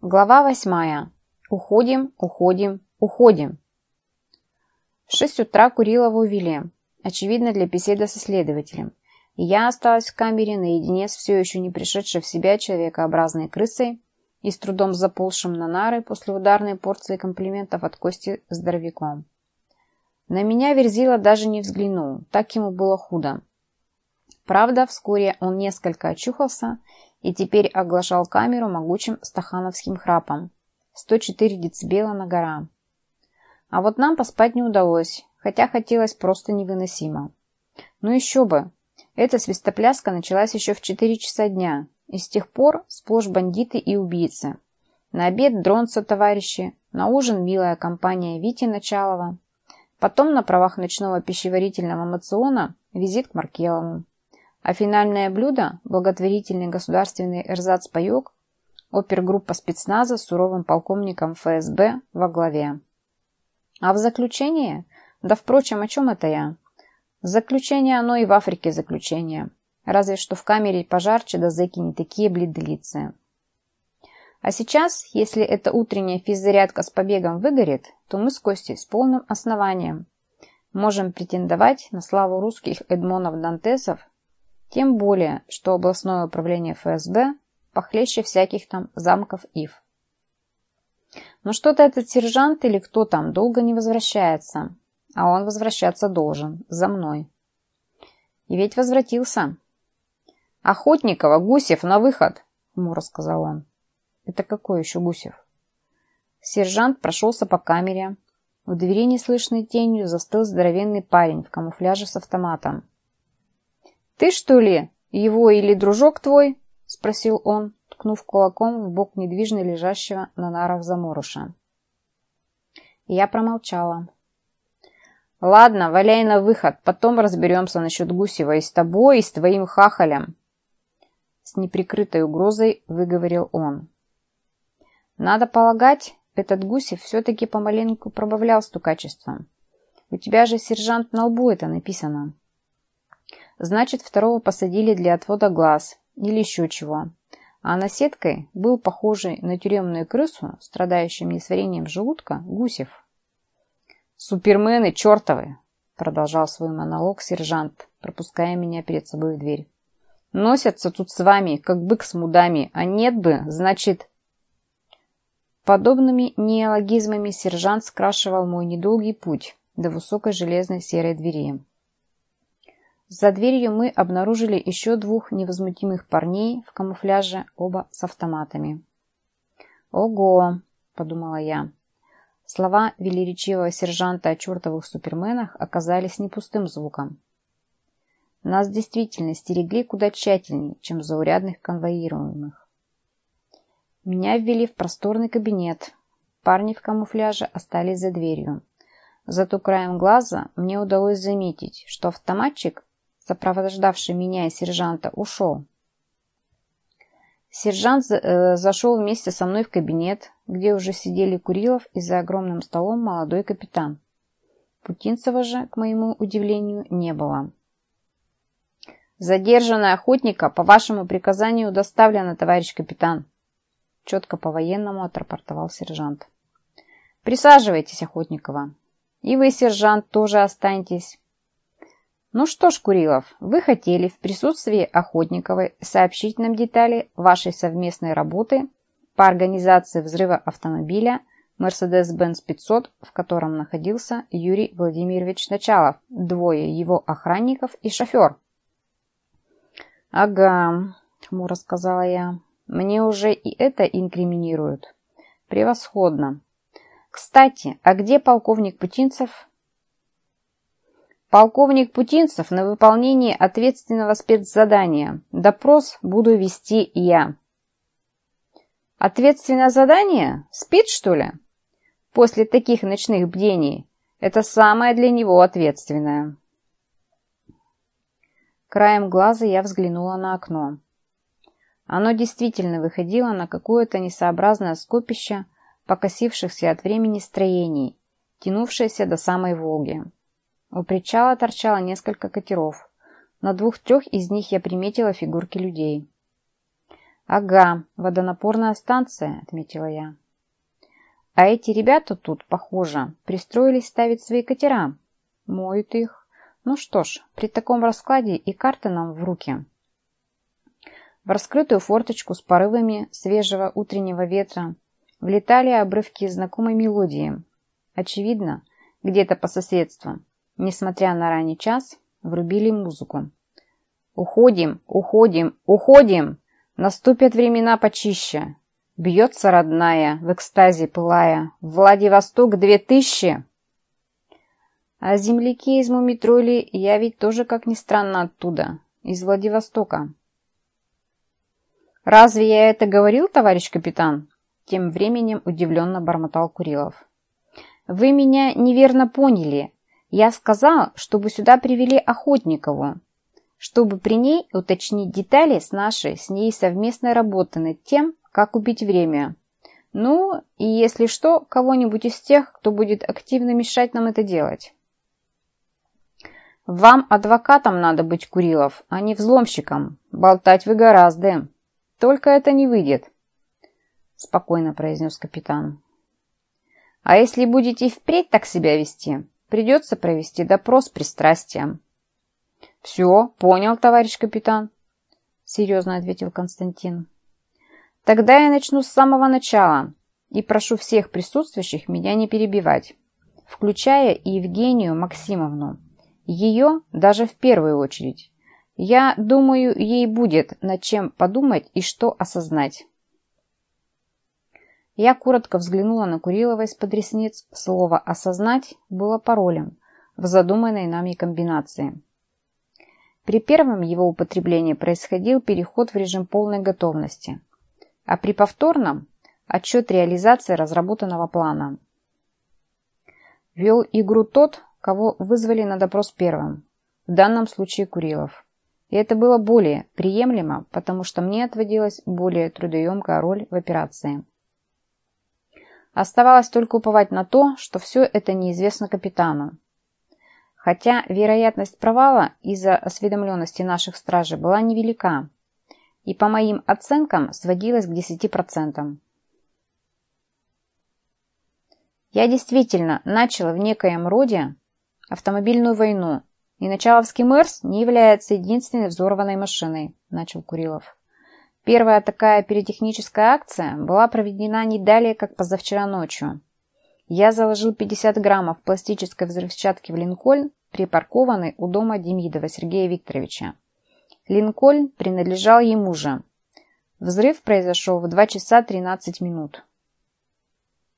Глава восьмая. Уходим, уходим, уходим. В шесть утра Курилова увели, очевидно, для беседы со следователем. И я осталась в камере наедине с все еще не пришедшей в себя человекообразной крысой и с трудом заползшим на нары после ударной порции комплиментов от Кости здоровяком. На меня Верзила даже не взглянул, так ему было худо. Правда, вскоре он несколько очухался и теперь оглашал камеру могучим стахановским храпом. 104 децибела на гора. А вот нам поспать не удалось, хотя хотелось просто невыносимо. Ну еще бы! Эта свистопляска началась еще в 4 часа дня, и с тех пор сплошь бандиты и убийцы. На обед дронца товарищи, на ужин милая компания Вити Началова. Потом на правах ночного пищеварительного мациона визит к Маркелову. А финальное блюдо – благотворительный государственный эрзац-паек – опергруппа спецназа с суровым полковником ФСБ во главе. А в заключение? Да, впрочем, о чем это я? Заключение оно и в Африке заключение. Разве что в камере пожарче да зэки не такие бледолицы. А сейчас, если эта утренняя физзарядка с побегом выгорит, то мы с Костей с полным основанием можем претендовать на славу русских Эдмонов-Дантесов тем более, что областное управление ФСБ похлеще всяких там замков ИФ. Но что-то этот сержант или кто там долго не возвращается, а он возвращаться должен, за мной. И ведь возвратился. «Охотникова, Гусев, на выход!» — хмуро сказал он. «Это какой еще Гусев?» Сержант прошелся по камере. У двери неслышной тенью застыл здоровенный парень в камуфляже с автоматом. «Ты, что ли, его или дружок твой?» — спросил он, ткнув кулаком в бок недвижно лежащего на нарах заморыша. Я промолчала. «Ладно, валяй на выход, потом разберемся насчет Гусева и с тобой, и с твоим хахалем!» С неприкрытой угрозой выговорил он. «Надо полагать, этот Гусев все-таки помаленьку пробавлял стукачеством. У тебя же, сержант, на лбу это написано». Значит, второго посадили для отвода глаз или еще чего. А наседкой был похожий на тюремную крысу, страдающим несварением желудка, Гусев. «Супермены чертовы!» продолжал свой монолог сержант, пропуская меня перед собой в дверь. «Носятся тут с вами, как бык с мудами, а нет бы, значит...» Подобными неологизмами сержант скрашивал мой недолгий путь до высокой железной серой двери. За дверью мы обнаружили еще двух невозмутимых парней в камуфляже, оба с автоматами. «Ого!» – подумала я. Слова велеречивого сержанта о чертовых суперменах оказались не пустым звуком. Нас действительно стерегли куда тщательнее, чем заурядных конвоируемых. Меня ввели в просторный кабинет. Парни в камуфляже остались за дверью. Зато краем глаза мне удалось заметить, что автоматчик сопровождавший меня и сержанта, ушел. Сержант э, зашел вместе со мной в кабинет, где уже сидели Курилов и за огромным столом молодой капитан. Путинцева же, к моему удивлению, не было. «Задержанная охотника по вашему приказанию доставлена, товарищ капитан», четко по-военному отрапортовал сержант. «Присаживайтесь, Охотникова. И вы, сержант, тоже останьтесь. Ну что ж, Курилов, вы хотели в присутствии Охотниковой сообщить нам детали вашей совместной работы по организации взрыва автомобиля Mercedes-Benz 500, в котором находился Юрий Владимирович Началов, двое его охранников и шофер. «Ага», — хмуро сказала я, — «мне уже и это инкриминируют». «Превосходно. Кстати, а где полковник Путинцев?» Полковник Путинцев на выполнении ответственного спецзадания. Допрос буду вести я. Ответственное задание? Спит, что ли? После таких ночных бдений. Это самое для него ответственное. Краем глаза я взглянула на окно. Оно действительно выходило на какое-то несообразное скопище покосившихся от времени строений, тянувшееся до самой Волги. У причала торчало несколько катеров. На двух-трех из них я приметила фигурки людей. «Ага, водонапорная станция», — отметила я. «А эти ребята тут, похоже, пристроились ставить свои катера. Моют их. Ну что ж, при таком раскладе и карты нам в руки». В раскрытую форточку с порывами свежего утреннего ветра влетали обрывки знакомой мелодии. Очевидно, где-то по соседству, несмотря на ранний час, врубили музыку. «Уходим, уходим, уходим! Наступят времена почище!» Бьется родная, в экстазе пылая. «Владивосток две тысячи!» А земляки из Мумитроли я ведь тоже, как ни странно, оттуда, из Владивостока. «Разве я это говорил, товарищ капитан?» Тем временем удивленно бормотал Курилов. «Вы меня неверно поняли. Я сказал, чтобы сюда привели Охотникову чтобы при ней уточнить детали с нашей, с ней совместной работы над тем, как убить время. Ну, и если что, кого-нибудь из тех, кто будет активно мешать нам это делать. Вам, адвокатом, надо быть, Курилов, а не взломщиком. Болтать вы гораздо. Только это не выйдет, спокойно произнес капитан. А если будете впредь так себя вести, придется провести допрос с пристрастием. «Все, понял, товарищ капитан», — серьезно ответил Константин. «Тогда я начну с самого начала и прошу всех присутствующих меня не перебивать, включая и Евгению Максимовну. Ее даже в первую очередь. Я думаю, ей будет над чем подумать и что осознать». Я коротко взглянула на Курилова из-под ресниц. Слово «осознать» было паролем в задуманной нами комбинации. При первом его употреблении происходил переход в режим полной готовности, а при повторном – отчет реализации разработанного плана. Вел игру тот, кого вызвали на допрос первым, в данном случае Курилов. И это было более приемлемо, потому что мне отводилась более трудоемкая роль в операции. Оставалось только уповать на то, что все это неизвестно капитану, Хотя вероятность провала из-за осведомленности наших стражей была невелика и по моим оценкам сводилась к 10%. Я действительно начал в некоем роде автомобильную войну, и Началовский Мерс не является единственной взорванной машиной, начал Курилов. Первая такая пиротехническая акция была проведена не далее, как позавчера ночью. Я заложил 50 граммов пластической взрывчатки в Линкольн, припаркованный у дома Демидова Сергея Викторовича. Линкольн принадлежал ему же. Взрыв произошел в 2 часа 13 минут.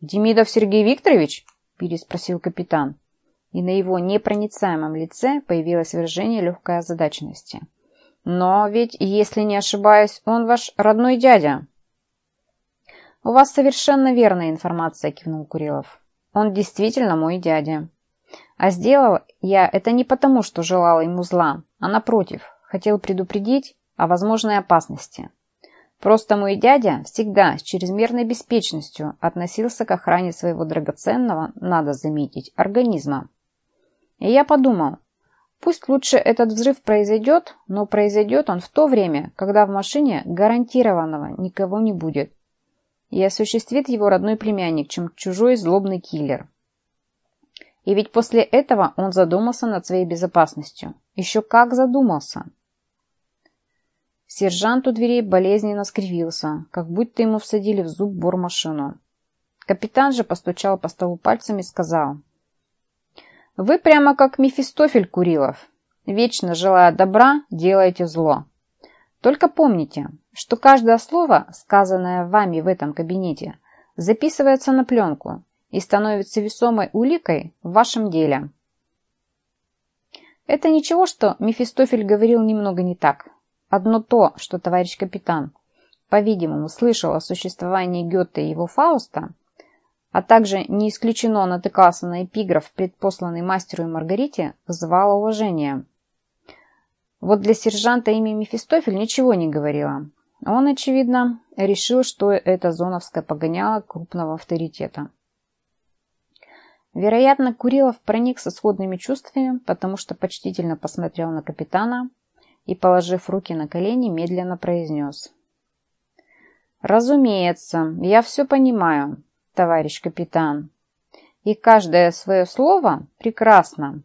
«Демидов Сергей Викторович?» – переспросил капитан. И на его непроницаемом лице появилось выражение легкой озадаченности. «Но ведь, если не ошибаюсь, он ваш родной дядя». «У вас совершенно верная информация», – кивнул Курилов. Он действительно мой дядя. А сделал я это не потому, что желал ему зла, а напротив, хотел предупредить о возможной опасности. Просто мой дядя всегда с чрезмерной беспечностью относился к охране своего драгоценного, надо заметить, организма. И я подумал, пусть лучше этот взрыв произойдет, но произойдет он в то время, когда в машине гарантированного никого не будет и осуществит его родной племянник, чем чужой злобный киллер. И ведь после этого он задумался над своей безопасностью. Еще как задумался. Сержант у дверей болезненно скривился, как будто ему всадили в зуб бормашину. Капитан же постучал по столу пальцами и сказал. «Вы прямо как Мефистофель Курилов. Вечно желая добра, делаете зло. Только помните, что каждое слово, сказанное вами в этом кабинете, записывается на пленку и становится весомой уликой в вашем деле. Это ничего, что Мефистофель говорил немного не так. Одно то, что товарищ капитан, по-видимому, слышал о существовании Гёте и его Фауста, а также не исключено натыкался на эпиграф, предпосланный мастеру и Маргарите, вызывало уважение. Вот для сержанта имя Мефистофель ничего не говорило. Он, очевидно, решил, что это зоновское погоняло крупного авторитета. Вероятно, Курилов проник со сходными чувствами, потому что почтительно посмотрел на капитана и, положив руки на колени, медленно произнес. Разумеется, я все понимаю, товарищ капитан. И каждое свое слово прекрасно.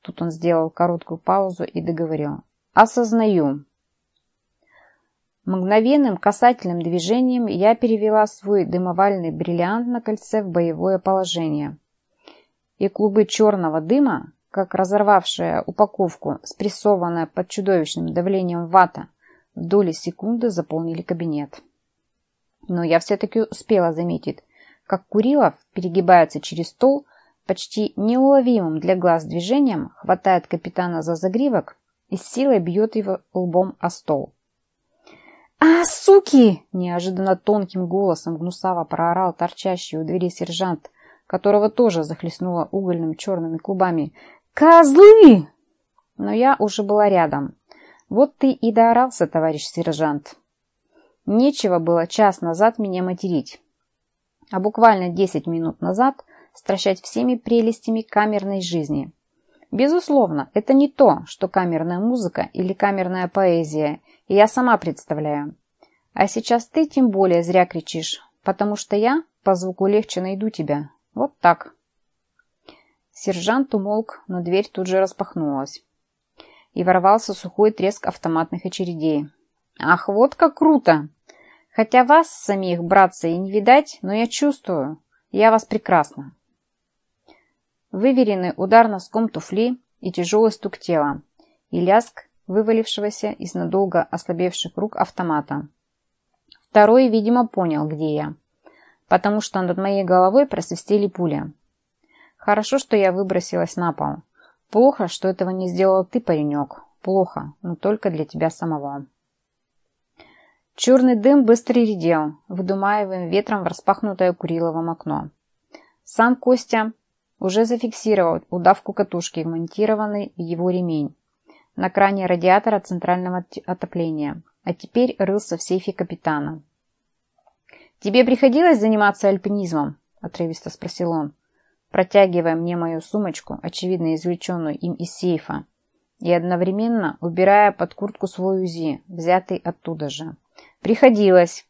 Тут он сделал короткую паузу и договорил. Осознаю. Мгновенным касательным движением я перевела свой дымовальный бриллиант на кольце в боевое положение. И клубы черного дыма, как разорвавшая упаковку, спрессованная под чудовищным давлением вата, в доли секунды заполнили кабинет. Но я все-таки успела заметить, как Курилов перегибается через стол, почти неуловимым для глаз движением хватает капитана за загривок и с силой бьет его лбом о стол. «А, суки!» – неожиданно тонким голосом гнусаво проорал торчащий у двери сержант, которого тоже захлестнуло угольным черными клубами. «Козлы!» Но я уже была рядом. Вот ты и доорался, товарищ сержант. Нечего было час назад меня материть. А буквально десять минут назад стращать всеми прелестями камерной жизни. Безусловно, это не то, что камерная музыка или камерная поэзия, и я сама представляю. А сейчас ты тем более зря кричишь, потому что я по звуку легче найду тебя. Вот так. Сержант умолк, но дверь тут же распахнулась и ворвался сухой треск автоматных очередей. «Ах, вот как круто! Хотя вас, самих, братца, и не видать, но я чувствую, я вас прекрасно!» Выверенный удар носком туфли и тяжелый стук тела, и лязг вывалившегося из надолго ослабевших рук автомата. Второй, видимо, понял, где я, потому что над моей головой просвистели пули. Хорошо, что я выбросилась на пол. Плохо, что этого не сделал ты, паренек. Плохо, но только для тебя самого. Черный дым быстро редел, выдумаемым ветром в распахнутое Куриловым окно. Сам Костя уже зафиксировал удавку катушки, вмонтированной в его ремень, на кране радиатора центрального отопления, а теперь рылся в сейфе капитана. «Тебе приходилось заниматься альпинизмом?» – отрывисто спросил он протягивая мне мою сумочку, очевидно извлеченную им из сейфа, и одновременно убирая под куртку свой УЗИ, взятый оттуда же. «Приходилось!»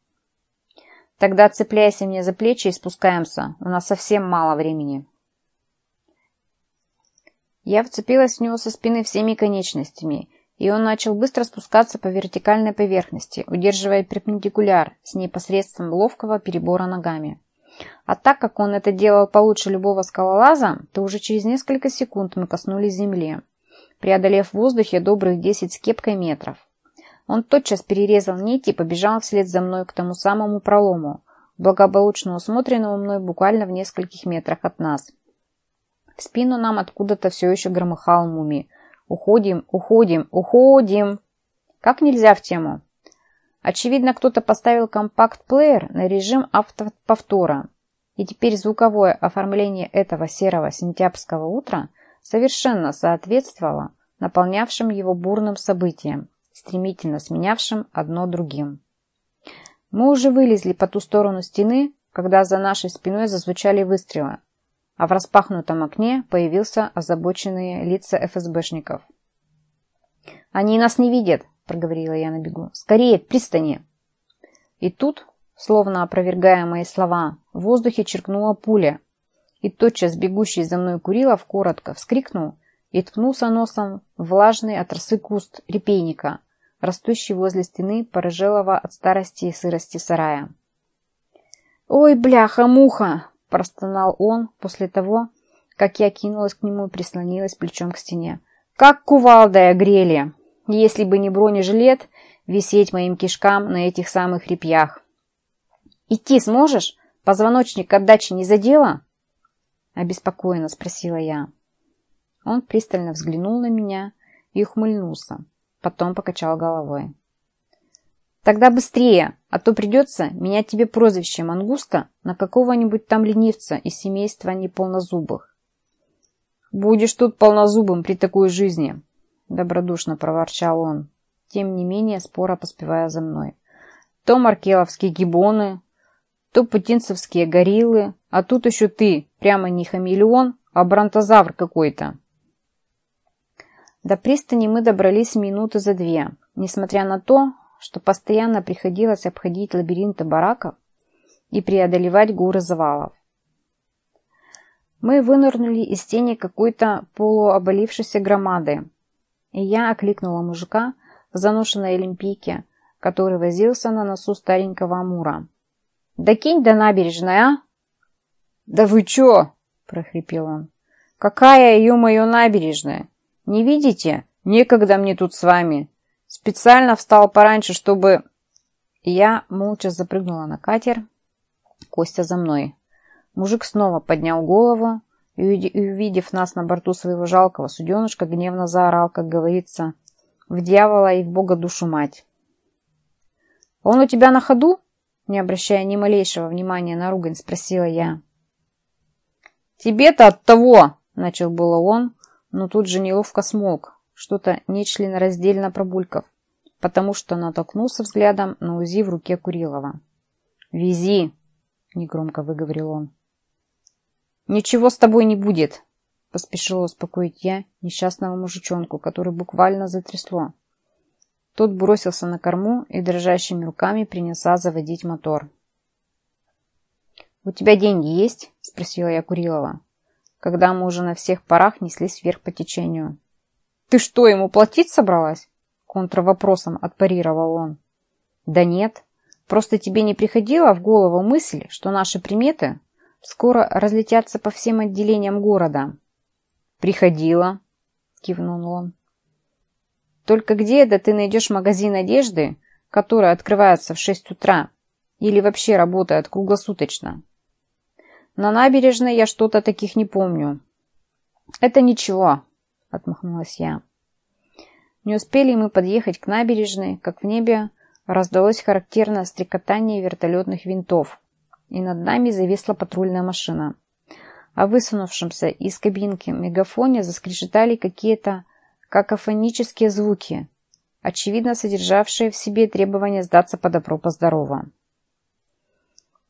«Тогда цепляйся мне за плечи и спускаемся. У нас совсем мало времени». Я вцепилась в него со спины всеми конечностями, и он начал быстро спускаться по вертикальной поверхности, удерживая перпендикуляр с непосредством ловкого перебора ногами. А так как он это делал получше любого скалолаза, то уже через несколько секунд мы коснулись земли, преодолев в воздухе добрых 10 с кепкой метров. Он тотчас перерезал нить и побежал вслед за мной к тому самому пролому, благополучно усмотренному мной буквально в нескольких метрах от нас. В спину нам откуда-то все еще громыхал муми. «Уходим, уходим, уходим!» Как нельзя в тему. Очевидно, кто-то поставил компакт-плеер на режим автоповтора, и теперь звуковое оформление этого серого сентябрьского утра совершенно соответствовало наполнявшим его бурным событиям, стремительно сменявшим одно другим. Мы уже вылезли по ту сторону стены, когда за нашей спиной зазвучали выстрелы, а в распахнутом окне появился озабоченные лица ФСБшников. «Они нас не видят!» – проговорила я на бегу. «Скорее, к пристани!» И тут, словно опровергая мои слова, в воздухе черкнула пуля, и тотчас бегущий за мной Курилов коротко вскрикнул и ткнулся носом в влажный от росы куст репейника, растущий возле стены порыжелого от старости и сырости сарая. «Ой, бляха-муха!» – простонал он после того, как я кинулась к нему и прислонилась плечом к стене. «Как кувалдой огрели!» если бы не бронежилет, висеть моим кишкам на этих самых репьях. «Идти сможешь? Позвоночник отдачи не задела?» Обеспокоенно спросила я. Он пристально взглянул на меня и ухмыльнулся, потом покачал головой. «Тогда быстрее, а то придется менять тебе прозвище Мангуста на какого-нибудь там ленивца из семейства неполнозубых». «Будешь тут полнозубым при такой жизни», — добродушно проворчал он, тем не менее споро поспевая за мной. «То маркеловские гибоны, то путинцевские гориллы, а тут еще ты, прямо не хамелеон, а бронтозавр какой-то». До пристани мы добрались минуты за две, несмотря на то, что постоянно приходилось обходить лабиринты бараков и преодолевать горы завалов. Мы вынырнули из тени какой-то полуобалившейся громады, и я окликнула мужика в заношенной олимпийке, который возился на носу старенького Амура. «Да кинь до набережной, а!» «Да вы чё?» – прохрипел он. «Какая, ё-моё, набережная? Не видите? Некогда мне тут с вами. Специально встал пораньше, чтобы...» Я молча запрыгнула на катер. Костя за мной. Мужик снова поднял голову и, увидев нас на борту своего жалкого суденышка, гневно заорал, как говорится, в дьявола и в бога душу мать. «Он у тебя на ходу?» Не обращая ни малейшего внимания на ругань, спросила я. «Тебе-то от того!» — начал было он, но тут же неловко смолк, что-то нечленораздельно пробульков, потому что натолкнулся взглядом на УЗИ в руке Курилова. «Вези!» — негромко выговорил он. «Ничего с тобой не будет!» — поспешила успокоить я несчастного мужичонку, который буквально затрясло. Тот бросился на корму и дрожащими руками принялся заводить мотор. «У тебя деньги есть?» — спросила я Курилова, когда мы уже на всех парах неслись вверх по течению. «Ты что, ему платить собралась?» — контравопросом отпарировал он. «Да нет, просто тебе не приходила в голову мысль, что наши приметы скоро разлетятся по всем отделениям города?» «Приходила», — кивнул он. «Только где это ты найдешь магазин одежды, который открывается в шесть утра или вообще работает круглосуточно?» «На набережной я что-то таких не помню». «Это ничего», — отмахнулась я. Не успели мы подъехать к набережной, как в небе раздалось характерное стрекотание вертолетных винтов, и над нами зависла патрульная машина. А высунувшемся из кабинки мегафоне заскрежетали какие-то какофонические звуки, очевидно содержавшие в себе требование сдаться по добру по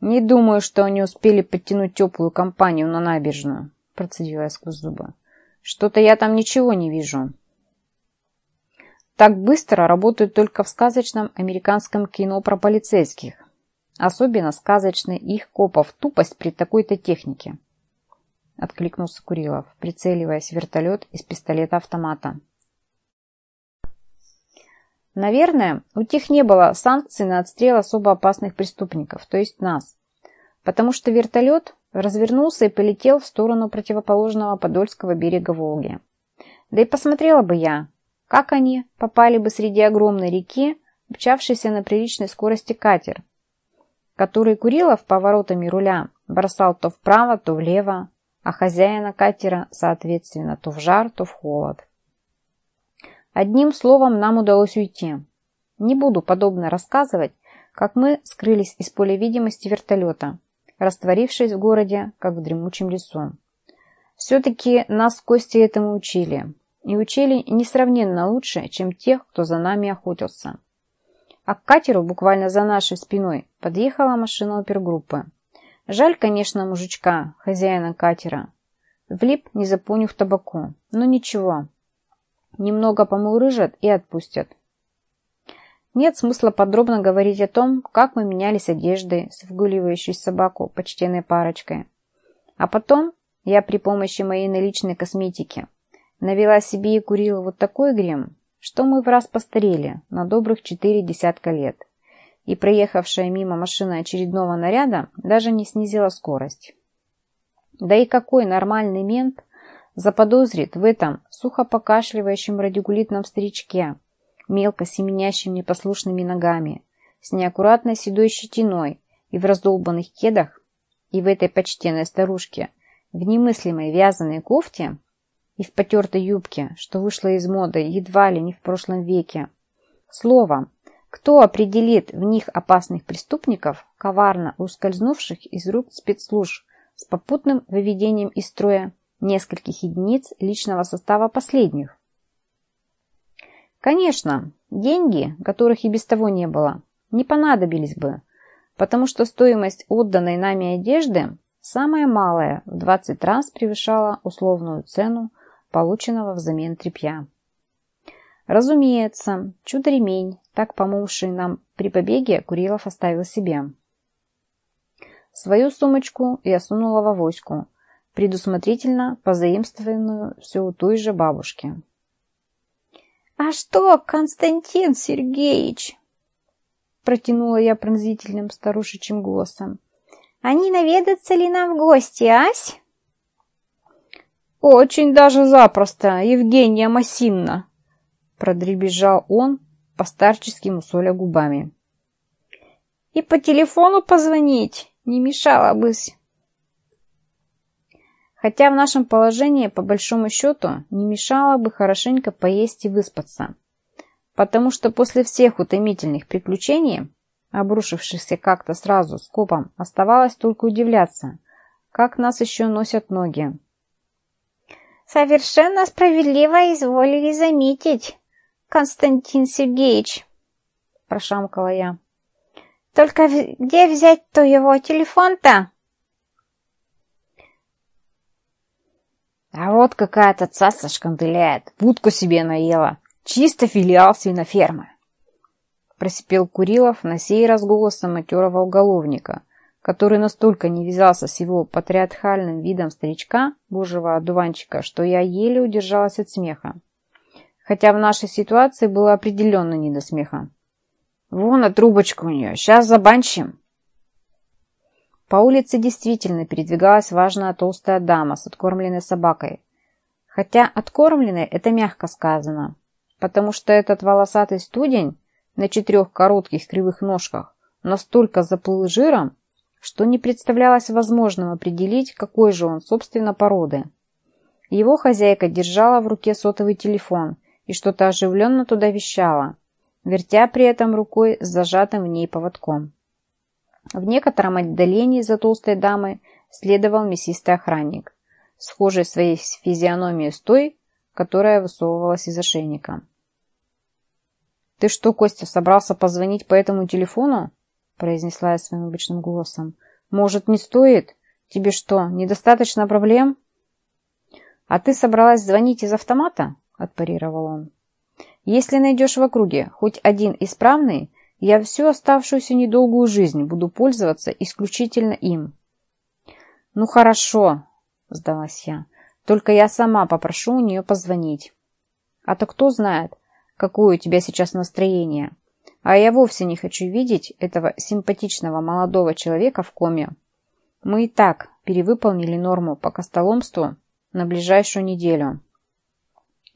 «Не думаю, что они успели подтянуть теплую компанию на набережную», процедила я сквозь зубы. «Что-то я там ничего не вижу». Так быстро работают только в сказочном американском кино про полицейских. Особенно сказочный их копов тупость при такой-то технике. Откликнулся Курилов, прицеливаясь в вертолет из пистолета-автомата. Наверное, у тех не было санкций на отстрел особо опасных преступников, то есть нас. Потому что вертолет развернулся и полетел в сторону противоположного Подольского берега Волги. Да и посмотрела бы я, как они попали бы среди огромной реки, мчавшейся на приличной скорости катер, который Курилов поворотами руля бросал то вправо, то влево, а хозяина катера, соответственно, то в жар, то в холод. Одним словом, нам удалось уйти. Не буду подобно рассказывать, как мы скрылись из поля видимости вертолета, растворившись в городе, как в дремучем лесу. Все-таки нас Кости этому учили. И учили несравненно лучше, чем тех, кто за нами охотился. А к катеру буквально за нашей спиной подъехала машина опергруппы. Жаль, конечно, мужичка, хозяина катера. Влип, не запунив табаку. Но ничего. Немного помурыжат и отпустят. Нет смысла подробно говорить о том, как мы менялись одеждой с вгуливающей собаку почтенной парочкой. А потом я при помощи моей наличной косметики навела себе и курила вот такой грем, что мы в раз постарели на добрых четыре десятка лет, и проехавшая мимо машина очередного наряда даже не снизила скорость. Да и какой нормальный мент заподозрит в этом сухо покашливающем радикулитном старичке, мелко семенящим непослушными ногами, с неаккуратной седой щетиной и в раздолбанных кедах, и в этой почтенной старушке, в немыслимой вязаной кофте, и в потертой юбке, что вышла из моды едва ли не в прошлом веке. Словом, кто определит в них опасных преступников, коварно ускользнувших из рук спецслужб с попутным выведением из строя нескольких единиц личного состава последних? Конечно, деньги, которых и без того не было, не понадобились бы, потому что стоимость отданной нами одежды самая малая в 20 раз превышала условную цену полученного взамен тряпья. Разумеется, чудо-ремень, так помогший нам при побеге, Курилов оставил себе. Свою сумочку я сунула в авоську, предусмотрительно позаимствованную все у той же бабушки. «А что, Константин Сергеевич?» Протянула я пронзительным старушечьим голосом. «Они наведаться ли нам в гости, ась?» «Очень даже запросто, Евгения Масинна!» Продребезжал он, постарчески мусоля губами. «И по телефону позвонить не мешало бы Хотя в нашем положении, по большому счету, не мешало бы хорошенько поесть и выспаться. Потому что после всех утомительных приключений, обрушившихся как-то сразу с копом, оставалось только удивляться, как нас еще носят ноги. «Совершенно справедливо изволили заметить, Константин Сергеевич», – прошамкала я. «Только где взять-то его телефон-то?» А вот какая-то цаца шканделяет, будку себе наела. Чисто филиал свинофермы. Просипел Курилов на сей раз голосом матерого уголовника, который настолько не вязался с его патриархальным видом старичка, божьего одуванчика, что я еле удержалась от смеха. Хотя в нашей ситуации было определенно не до смеха. Вон, а трубочка у нее, сейчас забанчим. По улице действительно передвигалась важная толстая дама с откормленной собакой. Хотя откормленной это мягко сказано, потому что этот волосатый студень на четырех коротких кривых ножках настолько заплыл жиром, что не представлялось возможным определить, какой же он, собственно, породы. Его хозяйка держала в руке сотовый телефон и что-то оживленно туда вещала, вертя при этом рукой с зажатым в ней поводком. В некотором отдалении за толстой дамой следовал мясистый охранник, схожий своей физиономией с той, которая высовывалась из ошейника. «Ты что, Костя, собрался позвонить по этому телефону?» произнесла я своим обычным голосом. «Может, не стоит? Тебе что, недостаточно проблем?» «А ты собралась звонить из автомата?» отпарировал он. «Если найдешь в округе хоть один исправный, я всю оставшуюся недолгую жизнь буду пользоваться исключительно им. Ну хорошо, сдалась я. Только я сама попрошу у нее позвонить. А то кто знает, какое у тебя сейчас настроение. А я вовсе не хочу видеть этого симпатичного молодого человека в коме. Мы и так перевыполнили норму по костоломству на ближайшую неделю.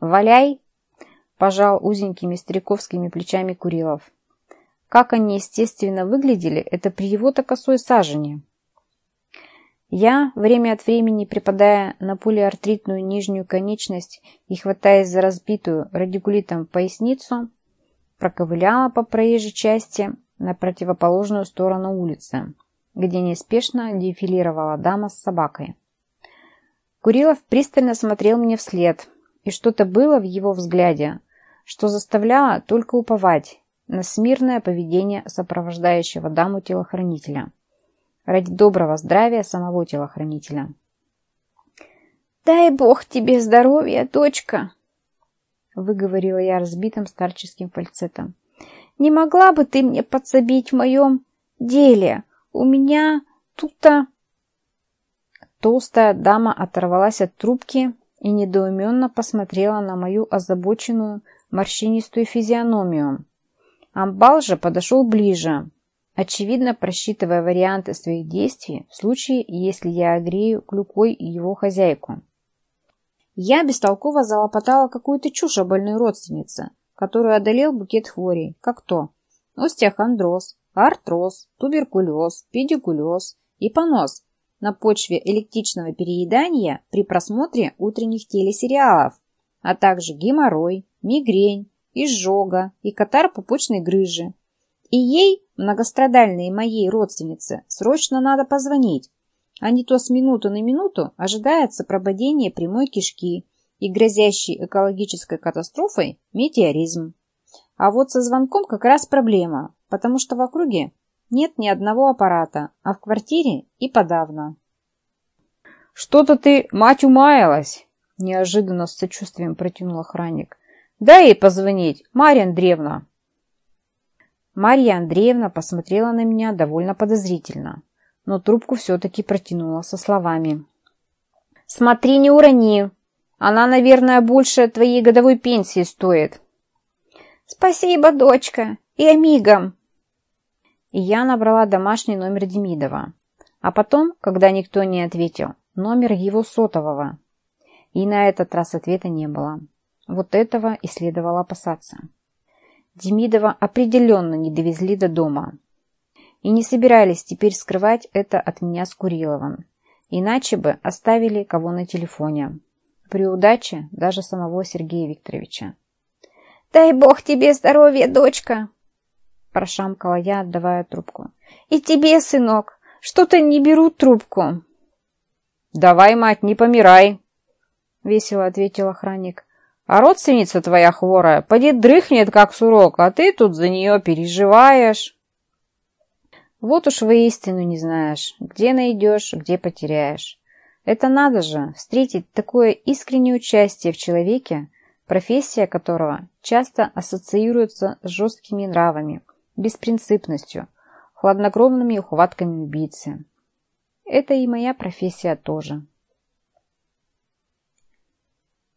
«Валяй!» – пожал узенькими стариковскими плечами Курилов. Как они естественно выглядели, это при его-то косой сажене. Я, время от времени припадая на полиартритную нижнюю конечность и хватаясь за разбитую радикулитом поясницу, проковыляла по проезжей части на противоположную сторону улицы, где неспешно дефилировала дама с собакой. Курилов пристально смотрел мне вслед, и что-то было в его взгляде, что заставляло только уповать, на смирное поведение сопровождающего даму телохранителя. Ради доброго здравия самого телохранителя. «Дай бог тебе здоровья, дочка!» выговорила я разбитым старческим фальцетом. «Не могла бы ты мне подсобить в моем деле? У меня тут-то...» Толстая дама оторвалась от трубки и недоуменно посмотрела на мою озабоченную морщинистую физиономию, Амбал же подошел ближе, очевидно просчитывая варианты своих действий в случае, если я огрею клюкой его хозяйку. Я бестолково залопотала какую-то чушь о больной родственнице, которую одолел букет хворей, как то остеохондроз, артроз, туберкулез, педикулез и понос на почве электричного переедания при просмотре утренних телесериалов, а также геморрой, мигрень, изжога и катар пупочной грыжи. И ей, многострадальной моей родственнице, срочно надо позвонить, а не то с минуты на минуту ожидается прободение прямой кишки и грозящий экологической катастрофой метеоризм. А вот со звонком как раз проблема, потому что в округе нет ни одного аппарата, а в квартире и подавно. «Что-то ты, мать, умаялась!» Неожиданно с сочувствием протянул охранник. Дай ей позвонить, Марья Андреевна. Марья Андреевна посмотрела на меня довольно подозрительно, но трубку все-таки протянула со словами. «Смотри, не урони! Она, наверное, больше твоей годовой пенсии стоит!» «Спасибо, дочка! И амигам!» И я набрала домашний номер Демидова, а потом, когда никто не ответил, номер его сотового. И на этот раз ответа не было. Вот этого и следовало опасаться. Демидова определенно не довезли до дома. И не собирались теперь скрывать это от меня с Куриловым. Иначе бы оставили кого на телефоне. При удаче даже самого Сергея Викторовича. «Дай бог тебе здоровья, дочка!» Прошамкала я, отдавая трубку. «И тебе, сынок! Что-то не берут трубку!» «Давай, мать, не помирай!» Весело ответил охранник. А родственница твоя хворая, поди дрыхнет, как сурок, а ты тут за нее переживаешь. Вот уж воистину не знаешь, где найдешь, где потеряешь. Это надо же, встретить такое искреннее участие в человеке, профессия которого часто ассоциируется с жесткими нравами, беспринципностью, хладнокровными ухватками убийцы. Это и моя профессия тоже.